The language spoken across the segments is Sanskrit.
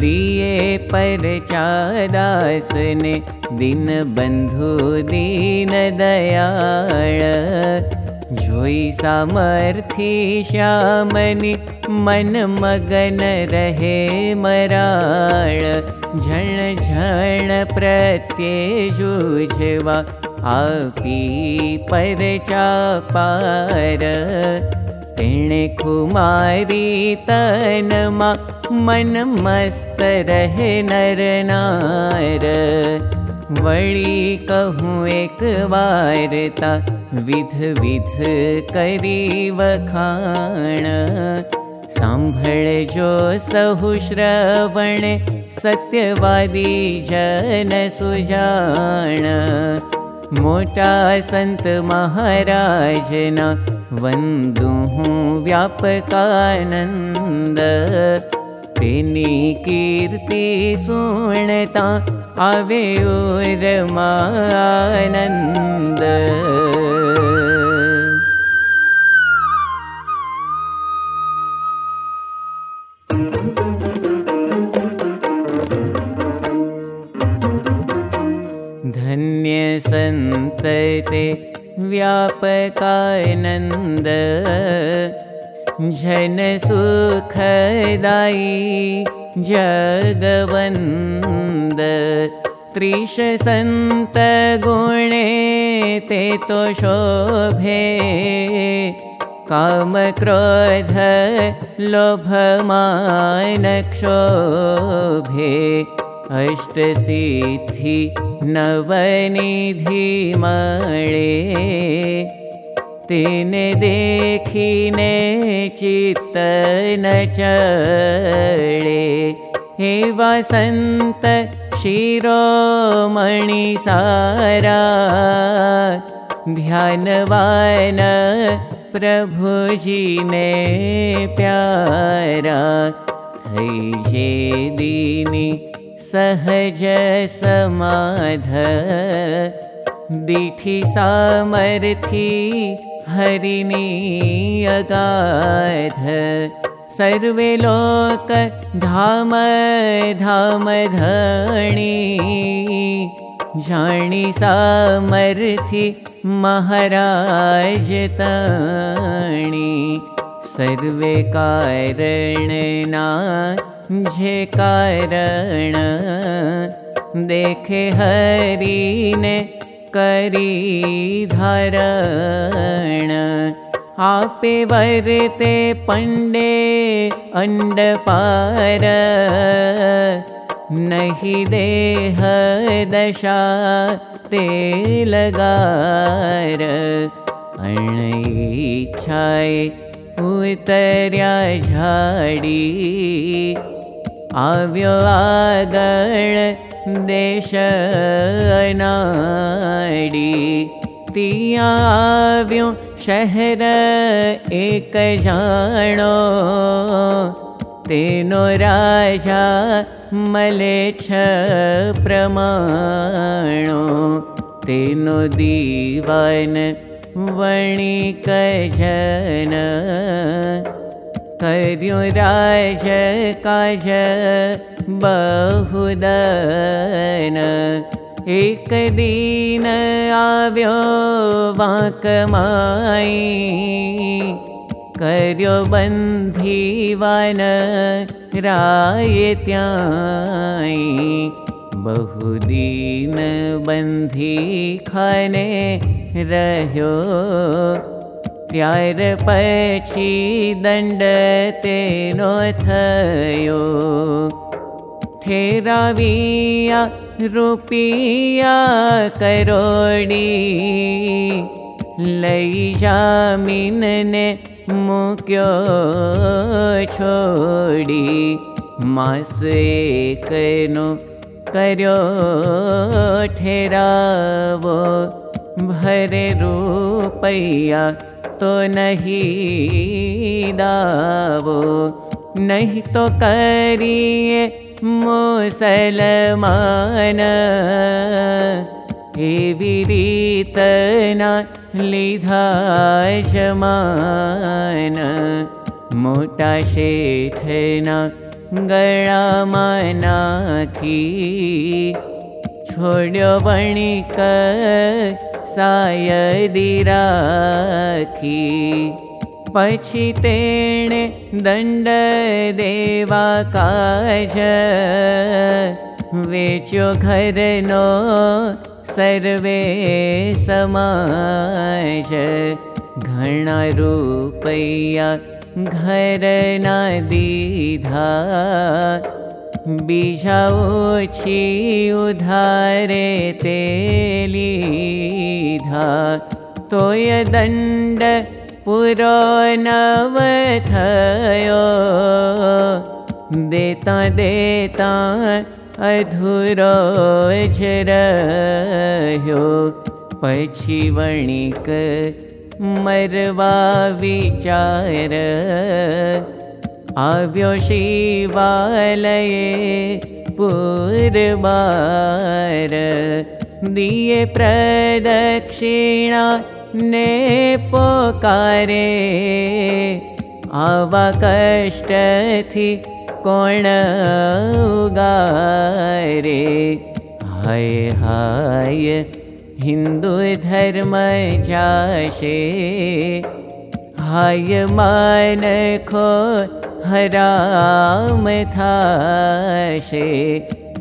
दिए पर चादासने दिन बंधु दीन दयाळ। जोई सामर्थी श्यामनी मन मगन रहे मराळ। झण झण प्रत्ये जुझवा आपी पर तेणे कुमारी तनमा मन मस्त रहे नर नार। वळी कहूँ एक वारता विध विध सहु श्रवण सत्यवादी जन सुजान मोटा संत महाराजना वन्दु व्यापकानन्द। तेनी कीर्ति सुणता आवे उरमानन्द। धन्य सन्तते व्यापकानन्द जन सुखदायी जगवन्द। त्रिश सन्त गुणे ते तो शोभे। काम क्रोध लोभमानक्षोभे अष्टसिद्धि नवनिधि मळे तेने देखिने चित्त न चळे। हे वसन्त शिरोमणि सारा ध्यानवान प्रभुजिने प्यारा थै जे दीनी सहज समाध दीठी सामर्थी हरिणी अगाध। सर्वे लोक धाम धाम धणी जाणी सामर्थी महाराज ताणी। सर्वे कारणना जे कारण देखे धारण। आपे वरते पंडे अंड पार। नहीं देह दशा ते लगार। अण इच्छाए उतर्या झाड़ी आव्यो आगण देश नाडी तिया आव्यो शहर एक जानो तेनो राजा मले प्रमाणो तेनो दीवान वणिक जन कर्यो राज काज एक दिन आव्यो वाकमाई कर्यो बन्धीवान राय त्याई। बहुदीन बन्धी पछी दण्ड थयो। ठेराविया रुपिया करोडी लई जामीनने मुक्यो छोडी। मास कर्यो ठेरावो। भरे रूपैया तो नहीं दावो नहीं तो करिए मुसलमान। एवी रीत न लिधा जमान मोटा शेठना गणामानाखी छोड्यो वणिक सायदि राखी। पछी तेणे दण्ड देवा काज। वेच्यो घरनो सर्वे समाज। घणा रूपैया घर न दीधा बीजा उधारे ते लीधा तोय दण्ड पुरो नव थयो देता देता अधुरो रह्यो पछी वणिक मरवा विचार शिवालये पुरबार दिये प्रदक्षिणा ने पोकारे आवा कष्ट हाय हाय हिन्दू धर्म जाशे। हाय मान खो हराम थाशे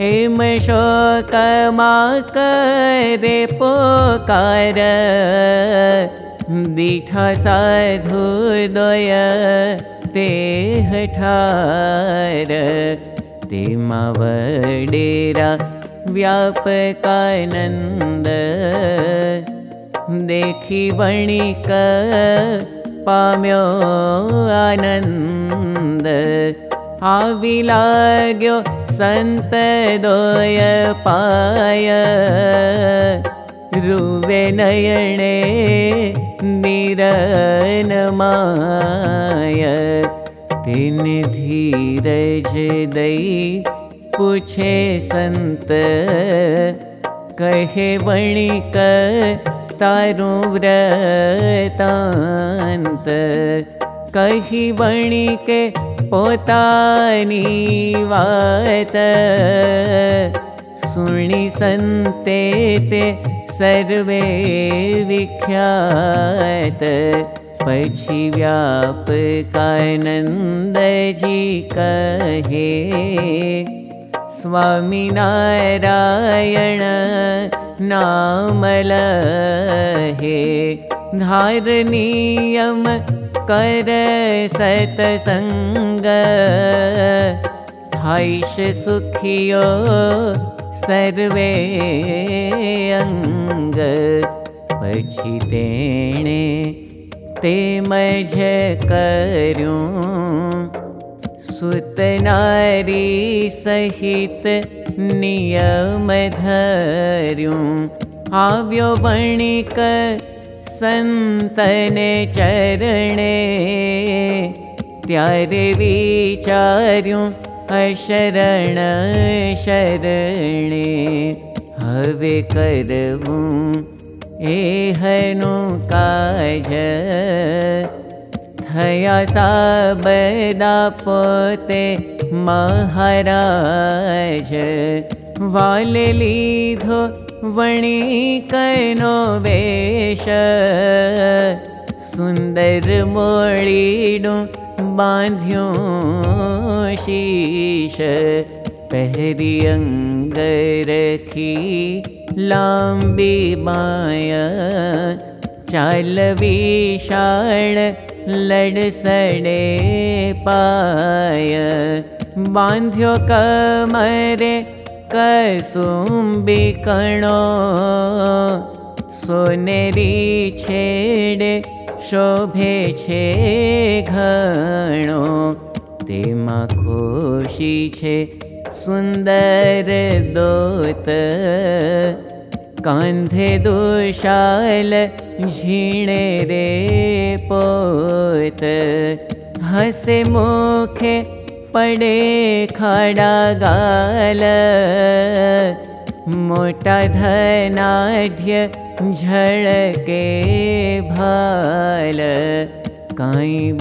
हेम शोकमा करे पोकार। दीठा साधु दोय ते व्यापकानन्द। देखि वणिक पाम्यो आनन्द आविलाग्यो सन्त दोय पाय रुवे नयणे निरनमाय तिन धीरज दै पूछे संत कहे वणिक तारु व्रतान्त कही वणिके पोतानी वात। सुणी संते ते सर्वे विख्यात। पछी व्यापकानन्दजी कहे स्वामिनारायण नामल हे धारनियम कर सतसङ्ग हैष सुखियो सर्वे अङ्ग पछी तेणे ते मझ कर्यूं सुतनारी सहित नियम धर्यूं आव्यो वणिक त्यारे विचार्यूं अशरण शरणे। हवे थया साबदा पोते महाराज। वाले लीधो वणिकनो वेश। सुन्दर मोळीडु बांध्यो शीश। पहरी अंग रखी लांबी माया चाल विशाल लडसडे पाय। बांध्यो कमरे कसुम्बी कणो सोनेरी छेडे शोभे छे घणो तेमा खुशी छे सुन्दर दोत। कान्धे दुशाल झीणे रे पोत। हसे मुखे पडे खाडा गाल। मोटा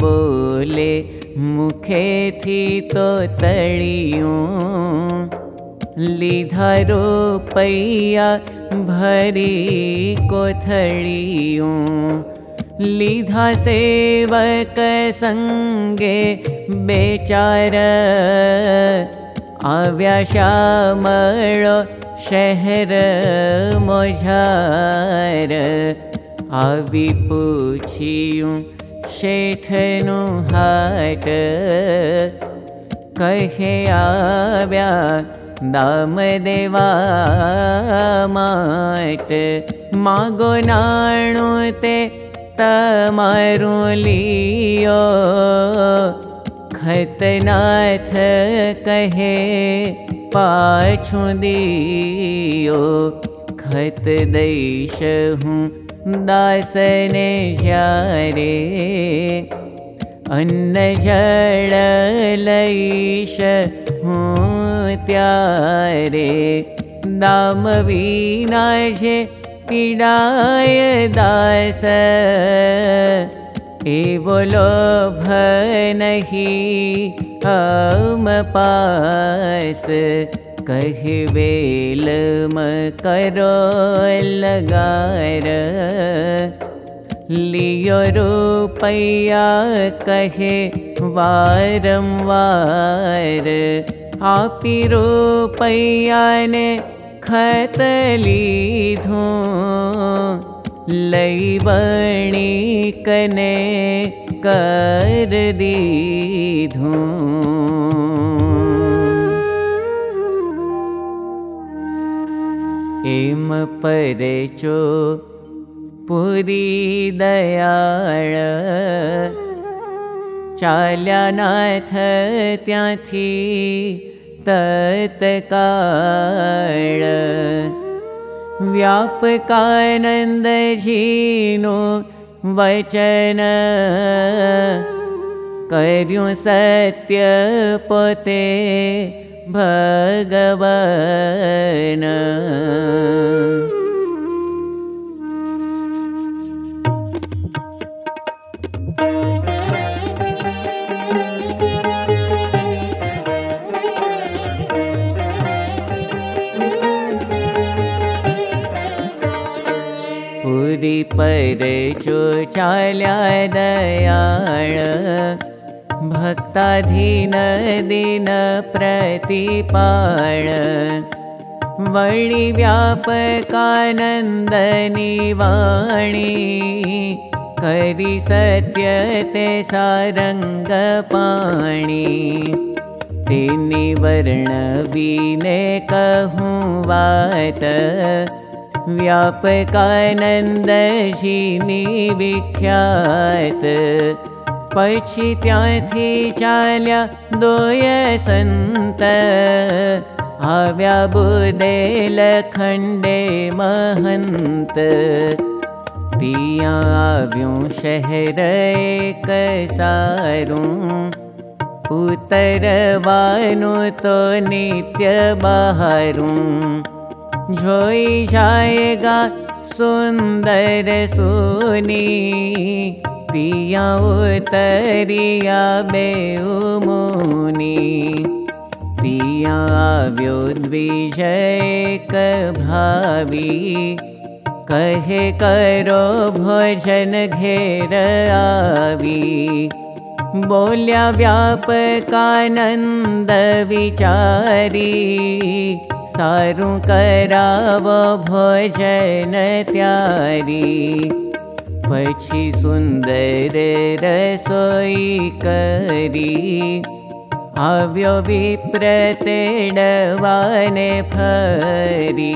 बोले मुखेथी तो तळियूं लीधा रुपैया भरी कोथळियूं लीधा सेवक संगे बेचार आव्या श्यामळो शहर मोझार। आवी पूछियूं शेठनु हाट। कहे आव्या दाम देवा माट। मागो नाणु ते लियो खतनाथ कहे पाछु दियो। खत दैश हूँ दासने जारे। अन्न जड़ लईश हूँ त्यारे। दाम वीना जे पीडाय दास। एवो लोभ नहीं पास। कह वेल म करो लगार। लियो रुपैया कहे वारंवार। आपी रुपैया ने खत लीधूं लैवणी कने कर दीधूं एम परचो पुरी दयाळ। चाल्या नाथ त्याथी तत्काळ। व्यापकानन्दजीनो वचन कर्यु सत्य पोते भगवन। पुरी पर चो चाल्या दयाळ। भक्ताधीन दिन प्रतिपाळ। वळि व्यापकानन्दनि वाणी। करि सत्य ते सारङ्गपाणि तेनि वर्णवीने कहूं वात व्यापकानन्दशिनि विख्यात पक्षि त्याथी चाल्या दोय सन्त आव्या बुदेल खण्डे महन्त आव्यूं शहर एक सारूं। उतरवानु तो नित्य बहारूं जोई जाएगा सुंदर सुनी। पिया उतरिया बेउमुनी पिया व्यो द्विजय भावी। कहे करो भोजन घेर आवी बोल्या व्यापकानन्द विचारी सारू कराव भोजन त्यारी। पछी सुन्दर रसोई करी आव्यो विप्रतेडवाने फरी।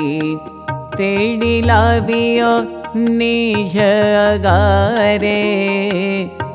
तेडी लावियो निज अगारे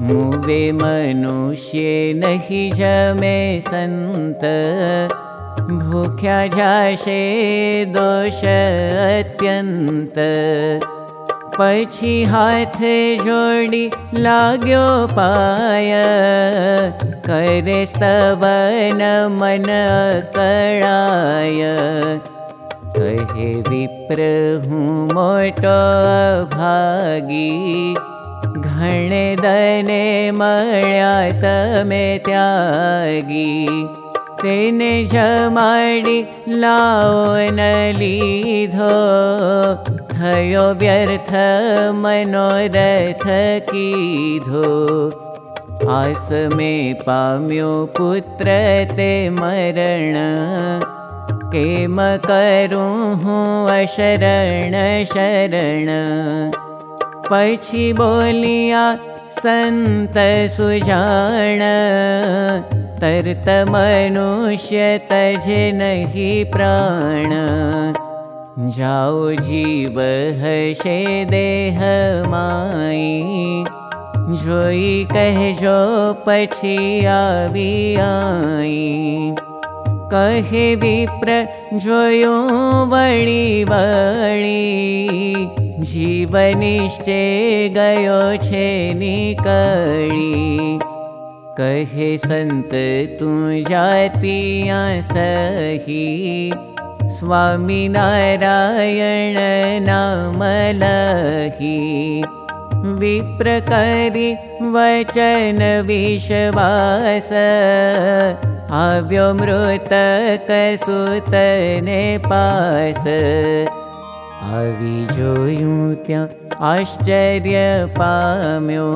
मुवे मनुष्य नहि जमे संत भूख्या जाशे दोष अत्यन्त। पछी हाथ जोड़ी लाग्यो पाय। करे स्तवन मन कड़ाय कहे विप्र हूँ मोटो भागी घणे दने मळ्या तमे त्यागी. तेने जमाडी लाओ न लीधो. थयो व्यर्थ मनोरथ कीधो. आस में पाम्यो पुत्र ते मरण. केम करूं हूँ अशरण शरण पछी बोलिया संत सुजान तरत मनुष्य तज नहीं प्राण जाओ जीव हशे देह माई जोई कहजो पछी आवी कहे विप्र जोयो वड़ी जीवनिष्ठे गयो छे निकड़ी कहे संत तू जातिया सही स्वामी नारायण नाम लही। विप्र करी वचन विश्वास। आव्यो मृत कसुतने पास जोयूं त्या आश्चर्य पाम्यो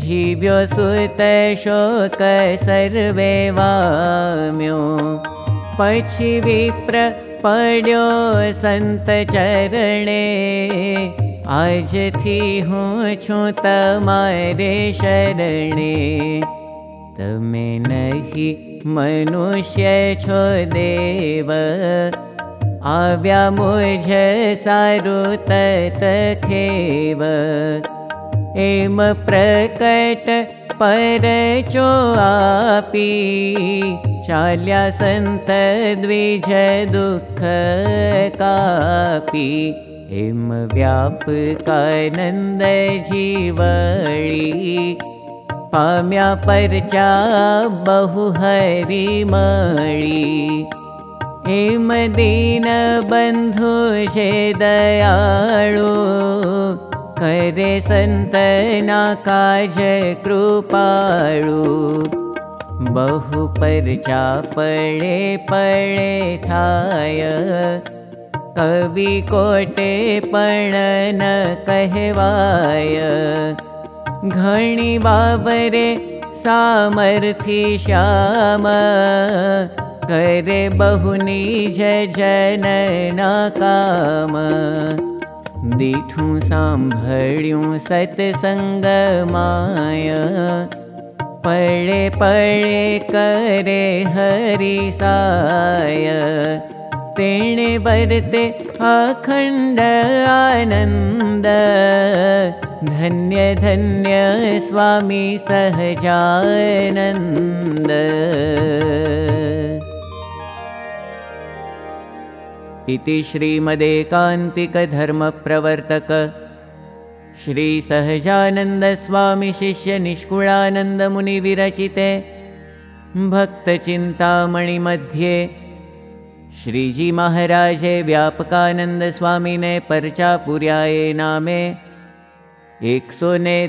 जीव्यो सुत शोक सर्वे वाम्यो। पछी विप्र पड्यो संत चरणे। आज थी हूँ छु तमारे शरणे। तमे नहीं मनुष्य छो देव आव्या तखेव एम प्रकट पर चो आपी चाल्या संत द्विज दुख कापी। एम व्याप कानंद जीवड़ी पाम्या परचा बहु हरी मड़ी बन्धु जे दयाळु करे संतना काज कृपाळु बहु परचा पड़े पड़े थाय कवि कोटे पण न कहवाय। घणी बाबरे सामर्थी श्याम करे बहुनी जन काम। दीठू सांभळ्यूं सत्संग माय। पड़े पड़े करे हरि साय। तेणे बरते अखण्ड आनन्द धन्य धन्य स्वामी सहजानन्द इति श्रीमदेकान्तिकधर्मप्रवर्तक। श्रीसहजानन्दस्वामिशिष्यनिष्कुलानन्दमुनिविरचिते भक्तचिन्तामणिमध्ये श्रीजीमहाराजे व्यापकानन्दस्वामिने पर्चापुर्याये नामे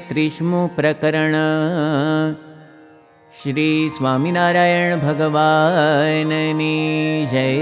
त्रिष्मु प्रकरण श्रीस्वामिनारायणभगवाननी जय